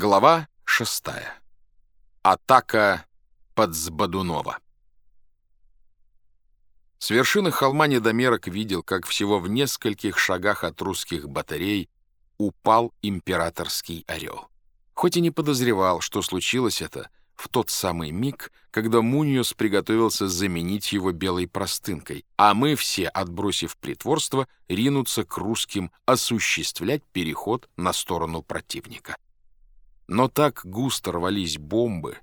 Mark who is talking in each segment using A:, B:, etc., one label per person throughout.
A: Глава шестая. Атака под Сбадунова. С вершины холма недомерок видел, как всего в нескольких шагах от русских батарей упал императорский орел. Хоть и не подозревал, что случилось это в тот самый миг, когда Муниус приготовился заменить его белой простынкой, а мы все, отбросив притворство, ринуться к русским осуществлять переход на сторону противника. Но так густо рвались бомбы,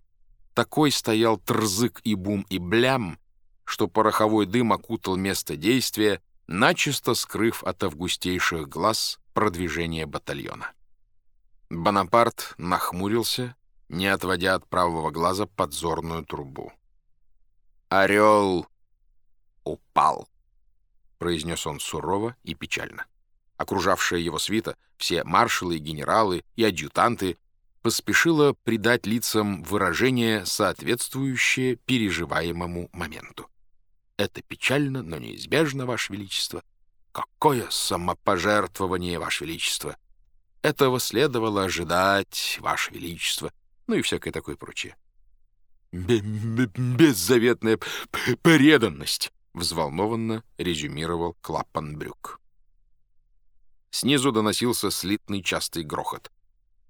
A: такой стоял трзык и бум и блям, что пороховой дым окутал место действия, начисто скрыв от августейших глаз продвижение батальона. Бонапарт нахмурился, не отводя от правого глаза подзорную трубу. «Орел упал», — произнес он сурово и печально. Окружавшая его свита, все маршалы, генералы и адъютанты поспешила придать лицам выражение, соответствующее переживаемому моменту. Это печально, но неизбежно, Ваше Величество. Какое самопожертвование, Ваше Величество! Этого следовало ожидать, Ваше Величество, ну и всякое такое прочее. «Беззаветная преданность!» — взволнованно резюмировал Клапанбрюк. Снизу доносился слитный частый грохот.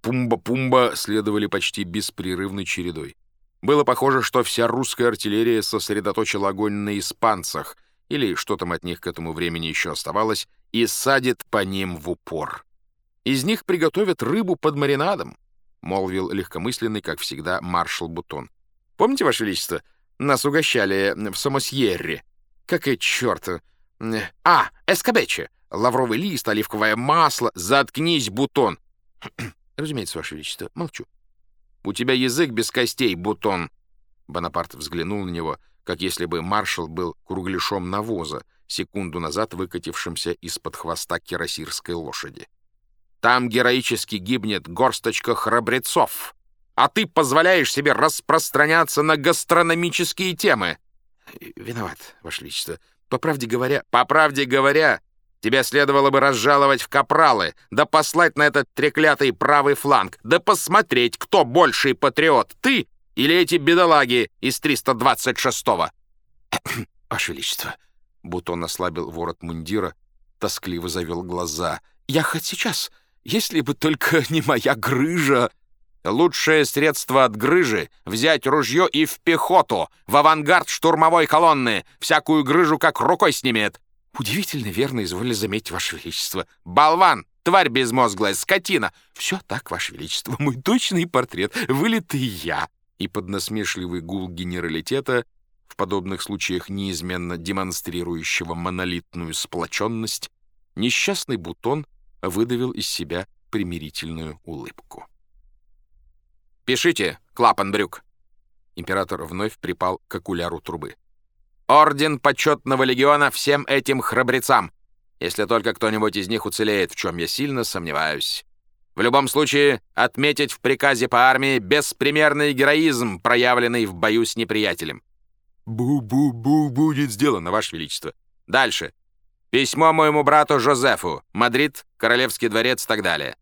A: Пумба-пумба следовали почти беспрерывной чередой. Было похоже, что вся русская артиллерия сосредоточила огонь на испанцах, или что там от них к этому времени еще оставалось, и садит по ним в упор. «Из них приготовят рыбу под маринадом», — молвил легкомысленный, как всегда, маршал Бутон. «Помните, Ваше Величество, нас угощали в Самосьерре? Как и черт! А, эскабече! Лавровый лист, оливковое масло! Заткнись, Бутон!» Разумеется, Ваше Величество, молчу. У тебя язык без костей, бутон. Бонапарт взглянул на него, как если бы маршал был кругляшом навоза, секунду назад выкатившимся из-под хвоста кирасирской лошади. Там героически гибнет горсточка храбрецов, а ты позволяешь себе распространяться на гастрономические темы. Виноват, Ваше Величество. По правде говоря... По правде говоря, Тебя следовало бы разжаловать в капралы, да послать на этот треклятый правый фланг, да посмотреть, кто больший патриот, ты или эти бедолаги из 326-го. Ваше Величество, будто он ослабил ворот мундира, тоскливо завел глаза. Я хоть сейчас, если бы только не моя грыжа. Лучшее средство от грыжи — взять ружье и в пехоту, в авангард штурмовой колонны, всякую грыжу как рукой снимет. Удивительно верно изволили заметить, Ваше Величество. Болван! Тварь безмозглая, скотина! Все так, Ваше Величество, мой точный портрет, вылитый я. И под насмешливый гул генералитета, в подобных случаях неизменно демонстрирующего монолитную сплоченность, несчастный бутон выдавил из себя примирительную улыбку. «Пишите, Клапанбрюк!» Император вновь припал к окуляру трубы. Орден почетного легиона всем этим храбрецам, если только кто-нибудь из них уцелеет, в чем я сильно сомневаюсь. В любом случае, отметить в приказе по армии беспримерный героизм, проявленный в бою с неприятелем. Бу-бу-бу будет сделано, Ваше Величество. Дальше. Письмо моему брату Жозефу. Мадрид, Королевский дворец и так далее.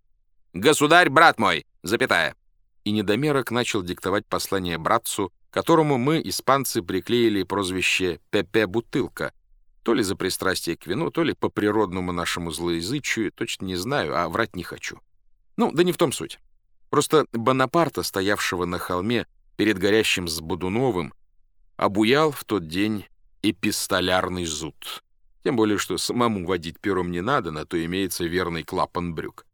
A: Государь, брат мой, запятая. И недомерок начал диктовать послание братцу, которому мы, испанцы, приклеили прозвище «Пепе Бутылка», то ли за пристрастие к вину, то ли по природному нашему злоязычию, точно не знаю, а врать не хочу. Ну, да не в том суть. Просто Бонапарта, стоявшего на холме перед горящим с Будуновым, обуял в тот день эпистолярный зуд. Тем более, что самому водить пером не надо, на то имеется верный клапан брюк.